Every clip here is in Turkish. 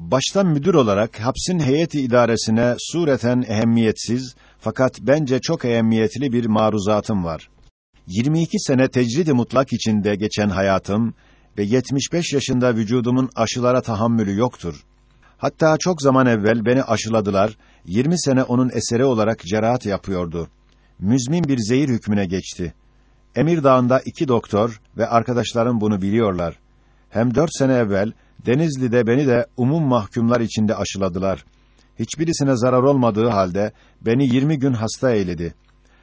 Baştan müdür olarak hapsin heyeti idaresine sureten ehemmiyetsiz fakat bence çok ehemmiyetli bir maruzatım var. 22 sene tecrid-i mutlak içinde geçen hayatım ve 75 yaşında vücudumun aşılara tahammülü yoktur. Hatta çok zaman evvel beni aşıladılar, 20 sene onun eseri olarak cerahat yapıyordu. Müzmin bir zehir hükmüne geçti. Emir Dağı'nda iki doktor ve arkadaşlarım bunu biliyorlar. Hem dört sene evvel Denizli'de beni de umum mahkumlar içinde aşıladılar. Hiçbirisine zarar olmadığı halde beni 20 gün hasta eyledi.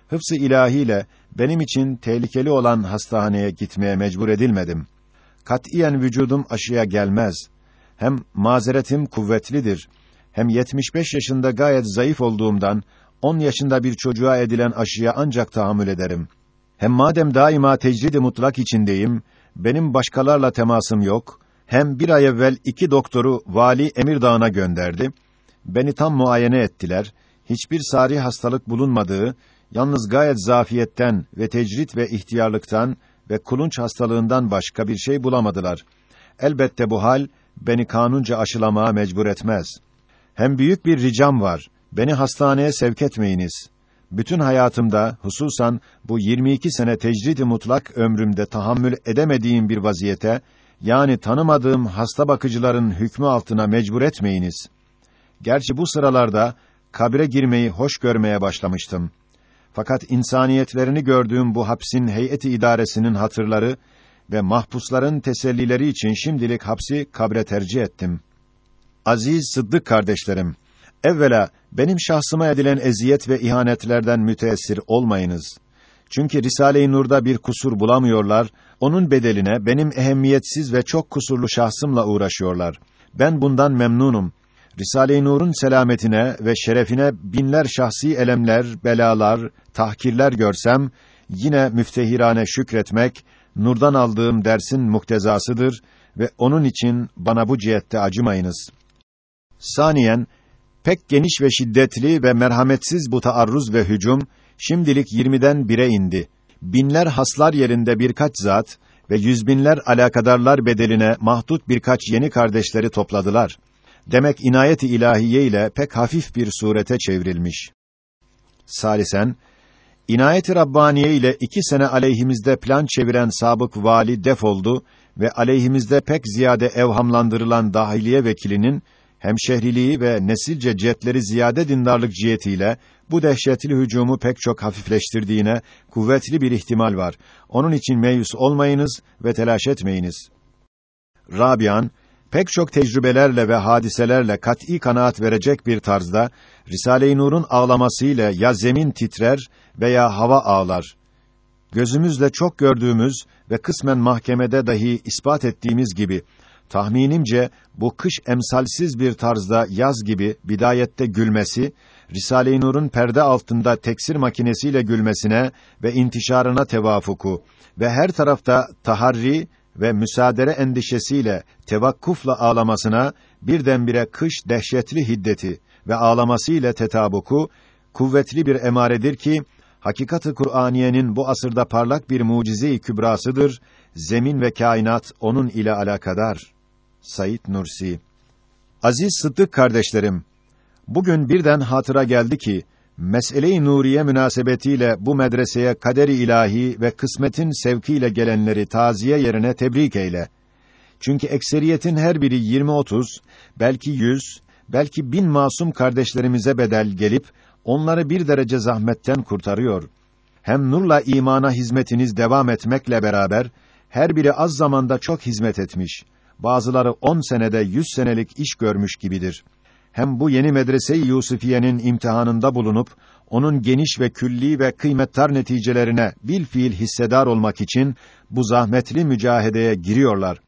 Hıfzı ilahiyle benim için tehlikeli olan hastahaneye gitmeye mecbur edilmedim. Katiyen vücudum aşıya gelmez. Hem mazeretim kuvvetlidir. Hem 75 yaşında gayet zayıf olduğumdan 10 yaşında bir çocuğa edilen aşıya ancak tahammül ederim. Hem madem daima tecrid-i mutlak içindeyim, benim başkalarla temasım yok, hem bir ay evvel iki doktoru Vali Emirdağ'a gönderdi. Beni tam muayene ettiler. Hiçbir sari hastalık bulunmadığı, yalnız gayet zafiyetten ve tecrit ve ihtiyarlıktan ve kulunç hastalığından başka bir şey bulamadılar. Elbette bu hal beni kanunca aşılamaya mecbur etmez. Hem büyük bir ricam var. Beni hastaneye sevk etmeyiniz. Bütün hayatımda, hususan bu 22 sene tecrid-i mutlak ömrümde tahammül edemediğim bir vaziyete, yani tanımadığım hasta bakıcıların hükmü altına mecbur etmeyiniz. Gerçi bu sıralarda kabre girmeyi hoş görmeye başlamıştım. Fakat insaniyetlerini gördüğüm bu hapsin heyeti idaresinin hatırları ve mahpusların tesellileri için şimdilik hapsi kabre tercih ettim. Aziz Sıddık kardeşlerim, evvela benim şahsıma edilen eziyet ve ihanetlerden müteessir olmayınız. Çünkü Risale-i Nur'da bir kusur bulamıyorlar, onun bedeline benim ehemmiyetsiz ve çok kusurlu şahsımla uğraşıyorlar. Ben bundan memnunum. Risale-i Nur'un selametine ve şerefine binler şahsi elemler, belalar, tahkirler görsem, yine müftehirane şükretmek, Nur'dan aldığım dersin muktezasıdır ve onun için bana bu cihette acımayınız. Saniyen, pek geniş ve şiddetli ve merhametsiz bu taarruz ve hücum, şimdilik 20'den 1'e indi. Binler haslar yerinde birkaç zat ve yüzbinler alakadarlar bedeline mahdut birkaç yeni kardeşleri topladılar. Demek inayet-i ilahiye ile pek hafif bir surete çevrilmiş. Salisen, inayet-i Rabbaniye ile iki sene aleyhimizde plan çeviren sabık vali defoldu ve aleyhimizde pek ziyade evhamlandırılan dahiliye vekilinin hemşehriliği ve nesilce cetleri ziyade dindarlık cihetiyle bu dehşetli hücumu pek çok hafifleştirdiğine kuvvetli bir ihtimal var. Onun için meyus olmayınız ve telaş etmeyiniz. Rabian pek çok tecrübelerle ve hadiselerle kat'î kanaat verecek bir tarzda Risale-i Nur'un ağlamasıyla ya zemin titrer veya hava ağlar. Gözümüzle çok gördüğümüz ve kısmen mahkemede dahi ispat ettiğimiz gibi tahminimce bu kış emsalsiz bir tarzda yaz gibi bidayette gülmesi Risale-i Nur'un perde altında teksir makinesiyle gülmesine ve intişarına tevafuku ve her tarafta taharri ve müsaadere endişesiyle tevakkufla ağlamasına birdenbire kış dehşetli hiddeti ve ağlamasıyla tetabuku kuvvetli bir emaredir ki hakikati Kur'aniyenin bu asırda parlak bir mucize-i kübrasıdır. Zemin ve kainat onun ile alakadar. Said Nursi Aziz Sıddık kardeşlerim, bugün birden hatıra geldi ki mesele-i nuriye münasebetiyle bu medreseye kader-i ilahi ve kısmetin sevkiyle gelenleri taziye yerine tebrik eyle. Çünkü ekseriyetin her biri 20-30, belki 100, belki bin masum kardeşlerimize bedel gelip onları bir derece zahmetten kurtarıyor. Hem nurla imana hizmetiniz devam etmekle beraber her biri az zamanda çok hizmet etmiş. Bazıları on senede yüz senelik iş görmüş gibidir hem bu yeni medrese-i Yusufiye'nin imtihanında bulunup onun geniş ve külli ve kıymettar neticelerine bil fiil hissedar olmak için bu zahmetli mücahedeye giriyorlar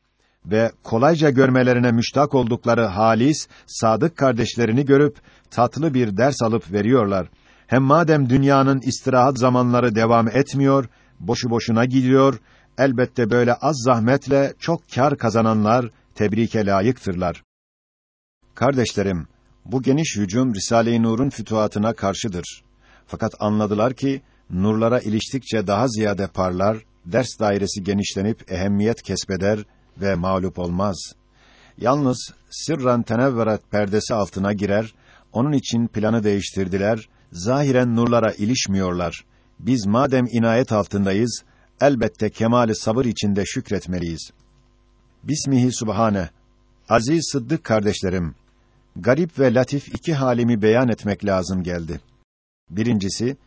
ve kolayca görmelerine müştak oldukları halis, sadık kardeşlerini görüp tatlı bir ders alıp veriyorlar. Hem madem dünyanın istirahat zamanları devam etmiyor, boşu boşuna gidiyor, elbette böyle az zahmetle çok kar kazananlar tebrike layıktırlar. Kardeşlerim, bu geniş hücum Risale-i Nur'un fütuhatına karşıdır. Fakat anladılar ki nurlara iliştikçe daha ziyade parlar, ders dairesi genişlenip ehemmiyet kesbeder ve mağlup olmaz. Yalnız sırran tenevverat perdesi altına girer, onun için planı değiştirdiler, zahiren nurlara ilişmiyorlar. Biz madem inayet altındayız, elbette kemali sabır içinde şükretmeliyiz. Bismihi Subhane. Aziz Sıddık kardeşlerim, garip ve latif iki halimi beyan etmek lazım geldi. Birincisi,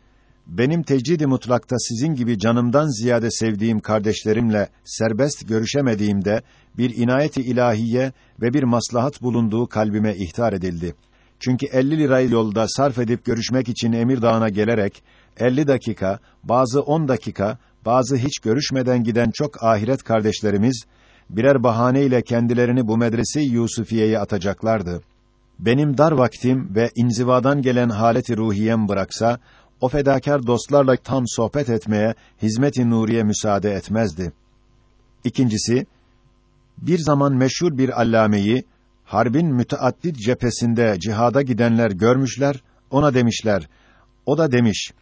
benim tecrid mutlakta sizin gibi canımdan ziyade sevdiğim kardeşlerimle serbest görüşemediğimde bir inayeti ilahiye ve bir maslahat bulunduğu kalbime ihtar edildi. Çünkü 50 lirayı yolda sarf edip görüşmek için Emir Dağı'na gelerek 50 dakika, bazı 10 dakika, bazı hiç görüşmeden giden çok ahiret kardeşlerimiz birer bahane ile kendilerini bu medrese Yusufiye'ye atacaklardı. Benim dar vaktim ve inzivadan gelen haleti ruhiyem bıraksa o fedakar dostlarla tam sohbet etmeye hizmet-i nuriye müsaade etmezdi. İkincisi, bir zaman meşhur bir allameyi harbin müteaddit cephesinde cihada gidenler görmüşler, ona demişler. O da demiş: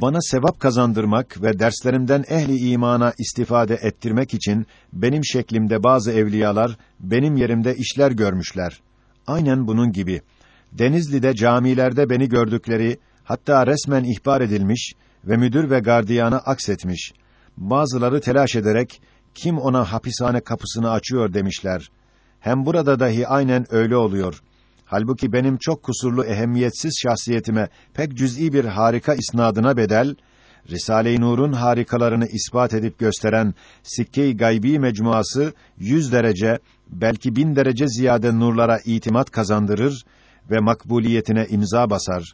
bana sevap kazandırmak ve derslerimden ehli imana istifade ettirmek için benim şeklimde bazı evliyalar benim yerimde işler görmüşler. Aynen bunun gibi. Denizli'de camilerde beni gördükleri, hatta resmen ihbar edilmiş ve müdür ve gardiyana aksetmiş. Bazıları telaş ederek kim ona hapishane kapısını açıyor demişler. Hem burada dahi aynen öyle oluyor. Halbuki benim çok kusurlu ehemmiyetsiz şahsiyetime pek cüz'i bir harika isnadına bedel, Risale-i Nur'un harikalarını ispat edip gösteren Sikke-i Gaybi mecmuası yüz derece, belki bin derece ziyade nurlara itimat kazandırır ve makbuliyetine imza basar.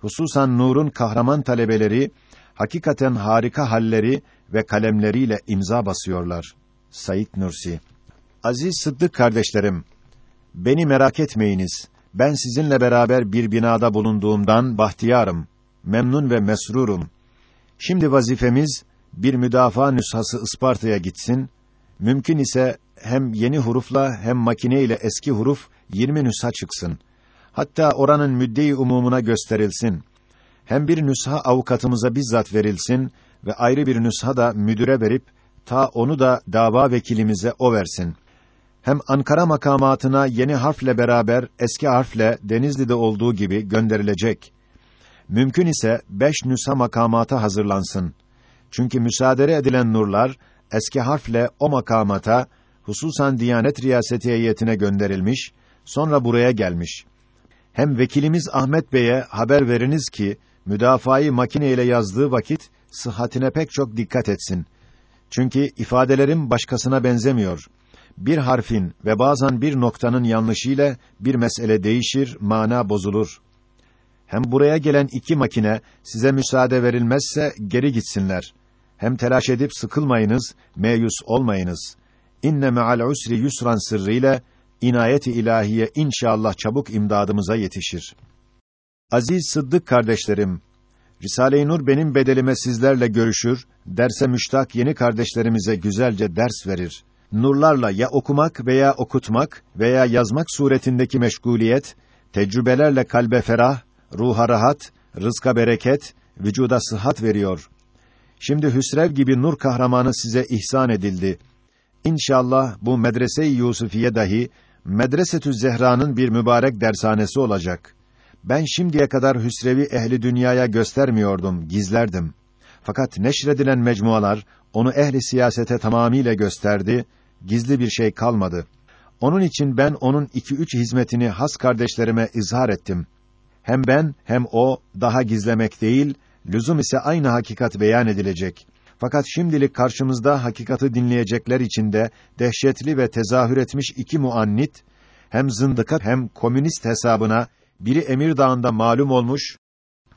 Hususan Nur'un kahraman talebeleri, hakikaten harika halleri ve kalemleriyle imza basıyorlar. Said Nursi Aziz Sıddık kardeşlerim, beni merak etmeyiniz. Ben sizinle beraber bir binada bulunduğumdan bahtiyarım, memnun ve mesrurum. Şimdi vazifemiz bir müdafaa nüshası Isparta'ya gitsin. Mümkün ise hem yeni hurufla hem makine ile eski huruf 20 nüsha çıksın. Hatta oranın müdde-i umumuna gösterilsin. Hem bir nüsha avukatımıza bizzat verilsin ve ayrı bir nüsha da müdüre verip ta onu da dava vekilimize o versin. Hem Ankara makamatına yeni harfle beraber eski harfle Denizli'de olduğu gibi gönderilecek. Mümkün ise beş nüsha makamata hazırlansın. Çünkü müsaade edilen nurlar eski harfle o makamata hususan Diyanet Riyaseti heyetine gönderilmiş, sonra buraya gelmiş. Hem vekilimiz Ahmet Bey'e haber veriniz ki müdafayı makine ile yazdığı vakit sıhhatine pek çok dikkat etsin. Çünkü ifadelerim başkasına benzemiyor. Bir harfin ve bazen bir noktanın yanlışıyla bir mesele değişir, mana bozulur. Hem buraya gelen iki makine size müsaade verilmezse geri gitsinler. Hem telaş edip sıkılmayınız, meyus olmayınız. İnne me'al usri yusran sırrıyla inayet-i ilahiye inşallah çabuk imdadımıza yetişir. Aziz Sıddık kardeşlerim, Risale-i Nur benim bedelime sizlerle görüşür, derse müştak yeni kardeşlerimize güzelce ders verir. Nurlarla ya okumak veya okutmak veya yazmak suretindeki meşguliyet, tecrübelerle kalbe ferah, ruha rahat, rızka bereket, vücuda sıhhat veriyor. Şimdi Hüsrev gibi nur kahramanı size ihsan edildi. İnşallah bu medrese-i Yusufiye dahi Medresetü Zehra'nın bir mübarek dershanesi olacak. Ben şimdiye kadar Hüsrevi ehli dünyaya göstermiyordum, gizlerdim. Fakat neşredilen mecmualar onu ehli siyasete tamamiyle gösterdi, gizli bir şey kalmadı. Onun için ben onun iki üç hizmetini has kardeşlerime izhar ettim. Hem ben hem o daha gizlemek değil, lüzum ise aynı hakikat beyan edilecek. Fakat şimdilik karşımızda hakikati dinleyecekler içinde dehşetli ve tezahür etmiş iki muannit, hem zındıka hem komünist hesabına biri Emir Dağı'nda malum olmuş,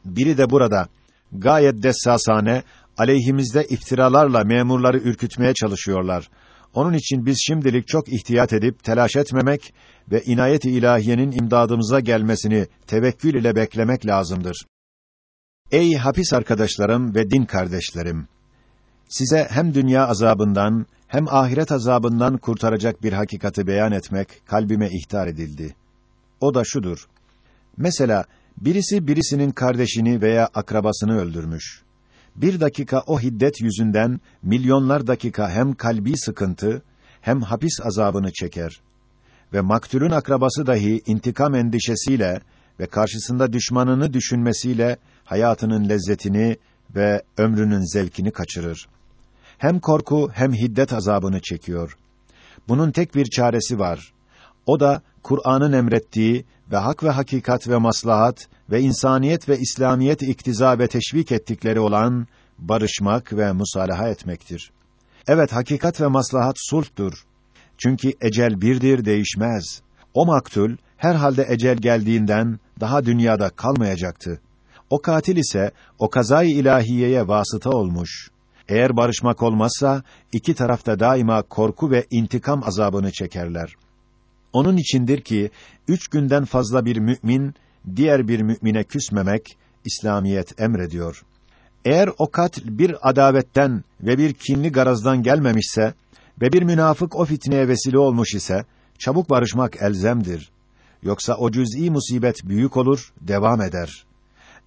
biri de burada gayet dessasane aleyhimizde iftiralarla memurları ürkütmeye çalışıyorlar. Onun için biz şimdilik çok ihtiyat edip telaş etmemek ve inayet-i ilahiyenin imdadımıza gelmesini tevekkül ile beklemek lazımdır. Ey hapis arkadaşlarım ve din kardeşlerim! Size hem dünya azabından hem ahiret azabından kurtaracak bir hakikati beyan etmek kalbime ihtar edildi. O da şudur. Mesela birisi birisinin kardeşini veya akrabasını öldürmüş. Bir dakika o hiddet yüzünden milyonlar dakika hem kalbi sıkıntı hem hapis azabını çeker. ve maktulün akrabası dahi intikam endişesiyle ve karşısında düşmanını düşünmesiyle hayatının lezzetini ve ömrünün zevkini kaçırır. Hem korku hem hiddet azabını çekiyor. Bunun tek bir çaresi var. O da Kur'an'ın emrettiği ve hak ve hakikat ve maslahat ve insaniyet ve İslamiyet iktiza ve teşvik ettikleri olan barışmak ve musalaha etmektir. Evet, hakikat ve maslahat sulhtur. Çünkü ecel birdir, değişmez. O maktul, herhalde ecel geldiğinden daha dünyada kalmayacaktı. O katil ise, o kazayı ilahiyeye vasıta olmuş. Eğer barışmak olmazsa, iki tarafta daima korku ve intikam azabını çekerler. Onun içindir ki, üç günden fazla bir mümin, diğer bir mümine küsmemek, İslamiyet emrediyor. Eğer o katil bir adavetten ve bir kinli garazdan gelmemişse ve bir münafık o fitneye vesile olmuş ise çabuk barışmak elzemdir. Yoksa o cüz'i musibet büyük olur, devam eder.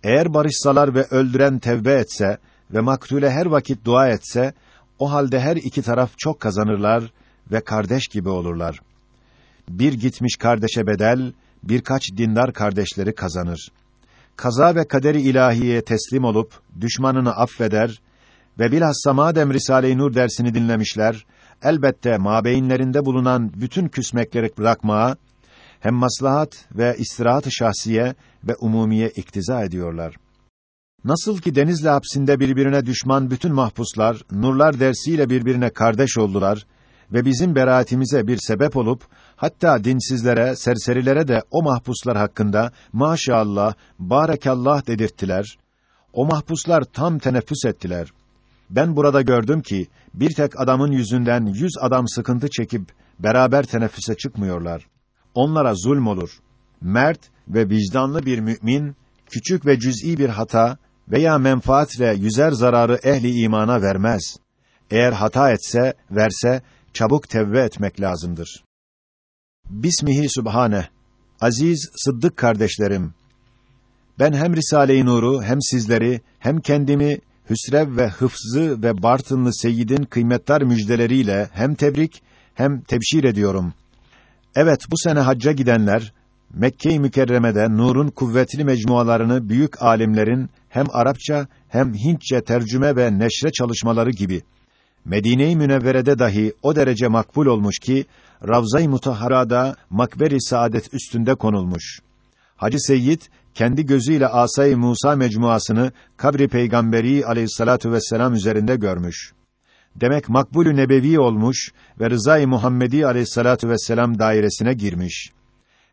Eğer barışsalar ve öldüren tevbe etse ve maktule her vakit dua etse, o halde her iki taraf çok kazanırlar ve kardeş gibi olurlar. Bir gitmiş kardeşe bedel, birkaç dindar kardeşleri kazanır kaza ve kaderi ilahiyeye teslim olup düşmanını affeder ve bilhassa madem Risale-i Nur dersini dinlemişler, elbette mabeyinlerinde bulunan bütün küsmekleri bırakmaya hem maslahat ve istirahat-ı şahsiye ve umumiye iktiza ediyorlar. Nasıl ki Denizli hapsinde birbirine düşman bütün mahpuslar, nurlar dersiyle birbirine kardeş oldular ve bizim beraatimize bir sebep olup hatta dinsizlere, serserilere de o mahpuslar hakkında maşallah, barekallah dedirttiler. O mahpuslar tam teneffüs ettiler. Ben burada gördüm ki bir tek adamın yüzünden yüz adam sıkıntı çekip beraber teneffüse çıkmıyorlar. Onlara zulm olur. Mert ve vicdanlı bir mümin küçük ve cüz'i bir hata veya menfaatle yüzer zararı ehli imana vermez. Eğer hata etse, verse çabuk tevbe etmek lazımdır. Bismihi Sübhane. Aziz Sıddık kardeşlerim. Ben hem Risale-i Nur'u hem sizleri hem kendimi Hüsrev ve Hıfzı ve Bartınlı Seyyid'in kıymetdar müjdeleriyle hem tebrik hem tebşir ediyorum. Evet bu sene hacca gidenler Mekke-i Mükerreme'de Nur'un kuvvetli mecmualarını büyük alimlerin hem Arapça hem Hintçe tercüme ve neşre çalışmaları gibi Medine-i Münevvere'de dahi o derece makbul olmuş ki Ravza-i Mutahhara'da makberi saadet üstünde konulmuş. Hacı Seyyid kendi gözüyle Asay Musa mecmuasını kabri peygamberi aleyhissalatu vesselam üzerinde görmüş. Demek makbulü nebevi olmuş ve rızayı Muhammedi aleyhissalatu vesselam dairesine girmiş.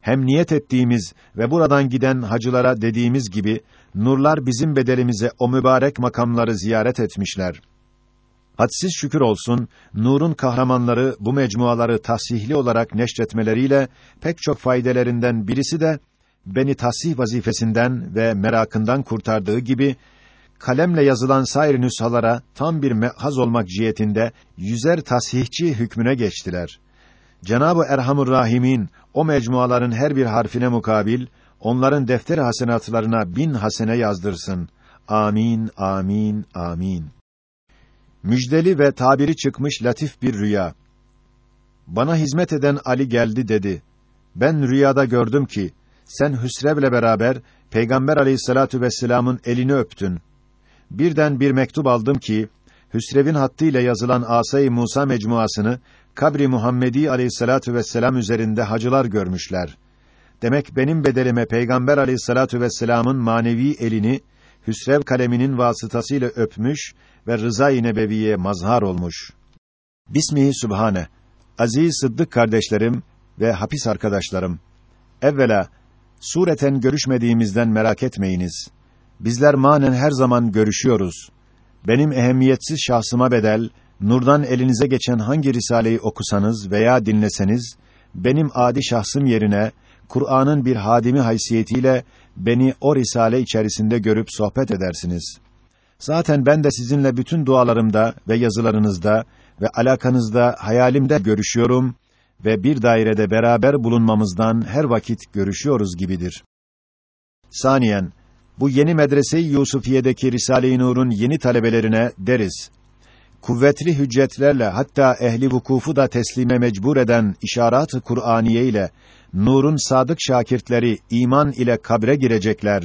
Hem niyet ettiğimiz ve buradan giden hacılara dediğimiz gibi nurlar bizim bedelimize o mübarek makamları ziyaret etmişler. Hadsiz şükür olsun, Nur'un kahramanları bu mecmuaları tasihli olarak neşretmeleriyle pek çok faydelerinden birisi de beni tasih vazifesinden ve merakından kurtardığı gibi kalemle yazılan sair nüshalara tam bir mehaz olmak cihetinde yüzer tasihçi hükmüne geçtiler. Cenab-ı Erhamur Rahimin o mecmuaların her bir harfine mukabil onların defter hasenatlarına bin hasene yazdırsın. Amin, amin, amin. Müjdeli ve tabiri çıkmış latif bir rüya. Bana hizmet eden Ali geldi dedi. Ben rüyada gördüm ki sen Hüsrev'le beraber Peygamber Aleyhissalatu vesselam'ın elini öptün. Birden bir mektup aldım ki Hüsrev'in hattıyla yazılan Asay Musa mecmuasını kabri Muhammedi Aleyhissalatu vesselam üzerinde hacılar görmüşler. Demek benim bedelime Peygamber Aleyhissalatu vesselam'ın manevi elini Hüsrev kaleminin vasıtasıyla öpmüş ve rıza-i nebeviye mazhar olmuş. Bismihi Sübhane. Aziz Sıddık kardeşlerim ve hapis arkadaşlarım. Evvela sureten görüşmediğimizden merak etmeyiniz. Bizler manen her zaman görüşüyoruz. Benim ehemmiyetsiz şahsıma bedel, nurdan elinize geçen hangi risaleyi okusanız veya dinleseniz, benim adi şahsım yerine Kur'an'ın bir hadimi haysiyetiyle beni o risale içerisinde görüp sohbet edersiniz. Zaten ben de sizinle bütün dualarımda ve yazılarınızda ve alakanızda hayalimde görüşüyorum ve bir dairede beraber bulunmamızdan her vakit görüşüyoruz gibidir. Saniyen, bu yeni medrese-i Yusufiye'deki Risale-i Nur'un yeni talebelerine deriz. kuvvetli hüccetlerle hatta ehli vukufu da teslime mecbur eden işaret-ı Kur'aniye ile nurun sadık şakirtleri iman ile kabre girecekler.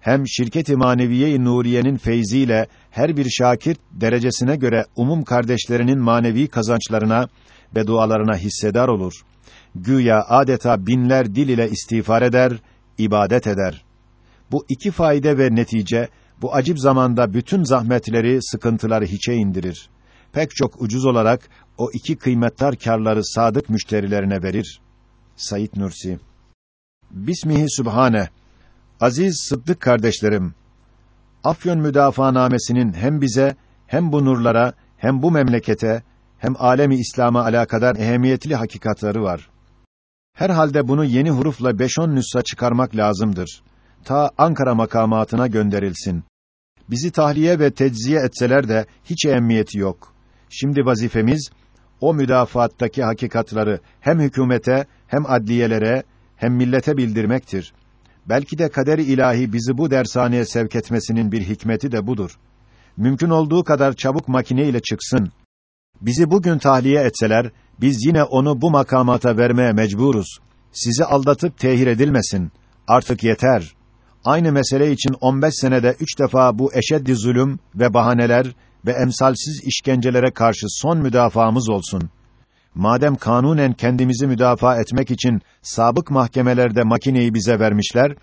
Hem şirket-i maneviye-i nuriyenin feyziyle her bir şakirt derecesine göre umum kardeşlerinin manevi kazançlarına ve dualarına hissedar olur. Güya adeta binler dil ile istiğfar eder, ibadet eder. Bu iki faide ve netice bu acip zamanda bütün zahmetleri, sıkıntıları hiçe indirir. Pek çok ucuz olarak o iki kıymettar karları sadık müşterilerine verir. Sayit Nursi Bismihi Sübhane Aziz Sıddık kardeşlerim, Afyon Müdafaanamesinin hem bize, hem bu nurlara, hem bu memlekete, hem alemi İslam'a alakadar ehemmiyetli hakikatları var. Herhalde bunu yeni hurufla beş on nüsha çıkarmak lazımdır. Ta Ankara makamatına gönderilsin. Bizi tahliye ve tecziye etseler de hiç ehemmiyeti yok. Şimdi vazifemiz o müdafaattaki hakikatları hem hükümete hem adliyelere hem millete bildirmektir. Belki de kader ilahi bizi bu dershaneye sevk etmesinin bir hikmeti de budur. Mümkün olduğu kadar çabuk makine ile çıksın. Bizi bugün tahliye etseler, biz yine onu bu makamata vermeye mecburuz. Sizi aldatıp tehir edilmesin. Artık yeter. Aynı mesele için 15 senede üç defa bu eşeddi zulüm ve bahaneler ve emsalsiz işkencelere karşı son müdafaamız olsun. Madem kanunen kendimizi müdafaa etmek için sabık mahkemelerde makineyi bize vermişler,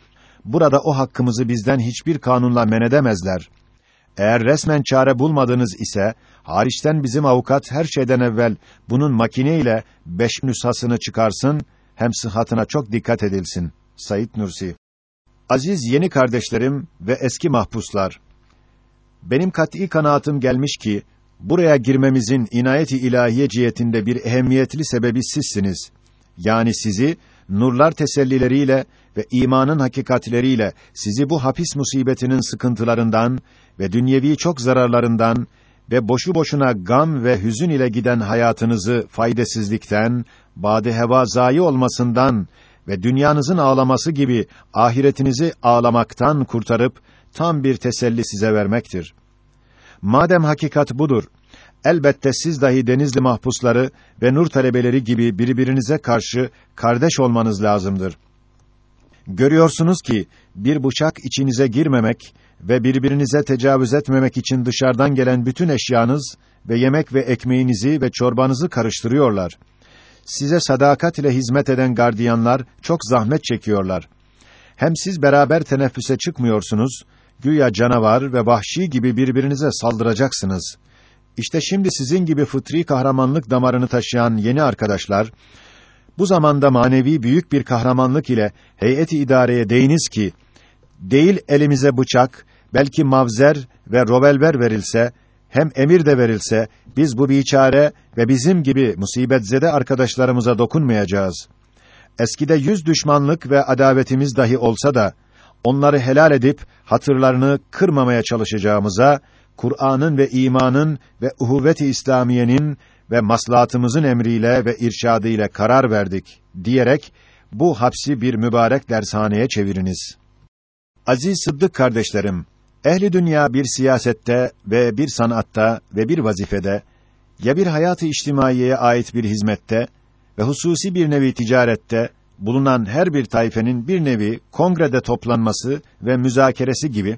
burada o hakkımızı bizden hiçbir kanunla men edemezler. Eğer resmen çare bulmadınız ise, hariçten bizim avukat her şeyden evvel bunun makineyle beş nüshasını çıkarsın, hem sıhhatına çok dikkat edilsin. Sayit Nursi Aziz yeni kardeşlerim ve eski mahpuslar, benim kat'î kanaatim gelmiş ki, buraya girmemizin inayeti ilahiye cihetinde bir ehemmiyetli sebebi sizsiniz. Yani sizi, nurlar tesellileriyle ve imanın hakikatleriyle sizi bu hapis musibetinin sıkıntılarından ve dünyevi çok zararlarından ve boşu boşuna gam ve hüzün ile giden hayatınızı faydasızlıktan, bade heva zayi olmasından ve dünyanızın ağlaması gibi ahiretinizi ağlamaktan kurtarıp tam bir teselli size vermektir. Madem hakikat budur, elbette siz dahi Denizli mahpusları ve nur talebeleri gibi birbirinize karşı kardeş olmanız lazımdır. Görüyorsunuz ki bir bıçak içinize girmemek ve birbirinize tecavüz etmemek için dışarıdan gelen bütün eşyanız ve yemek ve ekmeğinizi ve çorbanızı karıştırıyorlar. Size sadakat ile hizmet eden gardiyanlar çok zahmet çekiyorlar. Hem siz beraber teneffüse çıkmıyorsunuz, güya canavar ve vahşi gibi birbirinize saldıracaksınız. İşte şimdi sizin gibi fıtri kahramanlık damarını taşıyan yeni arkadaşlar, bu zamanda manevi büyük bir kahramanlık ile heyet-i idareye değiniz ki, değil elimize bıçak, belki mavzer ve rovelver verilse, hem emir de verilse, biz bu biçare ve bizim gibi musibetzede arkadaşlarımıza dokunmayacağız. Eskide yüz düşmanlık ve adavetimiz dahi olsa da, onları helal edip, hatırlarını kırmamaya çalışacağımıza, Kur'an'ın ve imanın ve uhuvvet-i İslamiyenin ve maslahatımızın emriyle ve irşadıyla karar verdik diyerek bu hapsi bir mübarek dershaneye çeviriniz. Aziz Sıddık kardeşlerim, ehli dünya bir siyasette ve bir sanatta ve bir vazifede ya bir hayatı içtimaiyeye ait bir hizmette ve hususi bir nevi ticarette bulunan her bir tayfenin bir nevi kongrede toplanması ve müzakeresi gibi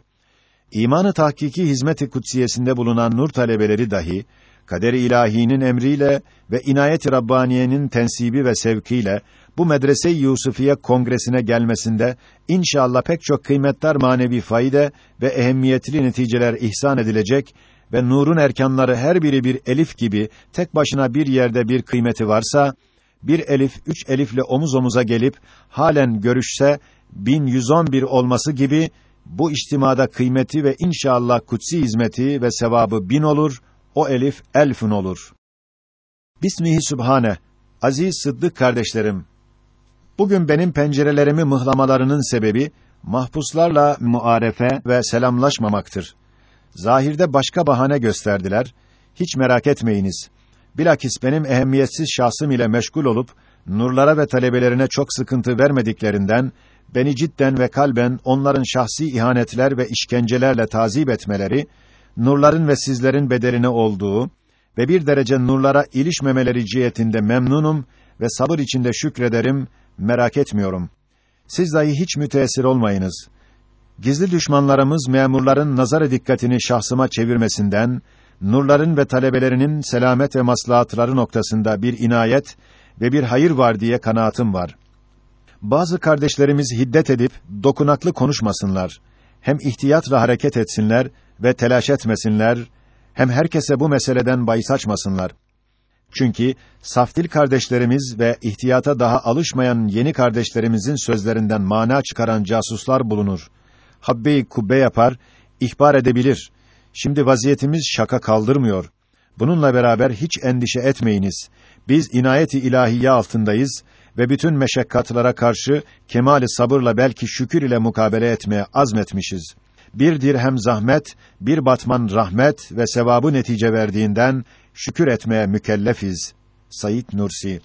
imanı tahkiki hizmet-i kutsiyesinde bulunan nur talebeleri dahi kader-i ilahinin emriyle ve inayet-i rabbaniyenin tensibi ve sevkiyle bu medrese-i Yusufiye kongresine gelmesinde inşallah pek çok kıymetli manevi fayda ve ehemmiyetli neticeler ihsan edilecek ve nurun erkanları her biri bir elif gibi tek başına bir yerde bir kıymeti varsa bir elif üç elifle omuz omuza gelip halen görüşse 1111 olması gibi bu içtimada kıymeti ve inşallah kutsi hizmeti ve sevabı bin olur, o elif elfün olur. Bismihi Sübhane, aziz sıddık kardeşlerim, bugün benim pencerelerimi mıhlamalarının sebebi, mahpuslarla muarefe ve selamlaşmamaktır. Zahirde başka bahane gösterdiler, hiç merak etmeyiniz. Bilakis benim ehemmiyetsiz şahsım ile meşgul olup, nurlara ve talebelerine çok sıkıntı vermediklerinden, beni cidden ve kalben onların şahsi ihanetler ve işkencelerle tazip etmeleri, nurların ve sizlerin bedeline olduğu ve bir derece nurlara ilişmemeleri cihetinde memnunum ve sabır içinde şükrederim, merak etmiyorum. Siz dahi hiç müteessir olmayınız. Gizli düşmanlarımız memurların nazar dikkatini şahsıma çevirmesinden, nurların ve talebelerinin selamet ve maslahatları noktasında bir inayet ve bir hayır var diye kanaatim var. Bazı kardeşlerimiz hiddet edip dokunaklı konuşmasınlar. Hem ihtiyatla hareket etsinler ve telaş etmesinler, hem herkese bu meseleden bahis açmasınlar. Çünkü saftil kardeşlerimiz ve ihtiyata daha alışmayan yeni kardeşlerimizin sözlerinden mana çıkaran casuslar bulunur. Habbe-i kubbe yapar, ihbar edebilir. Şimdi vaziyetimiz şaka kaldırmıyor. Bununla beraber hiç endişe etmeyiniz. Biz inayeti ilahiye altındayız ve bütün meşakkatlara karşı kemali sabırla belki şükür ile mukabele etmeye azmetmişiz. Bir dirhem zahmet, bir batman rahmet ve sevabı netice verdiğinden şükür etmeye mükellefiz. Sayit Nursi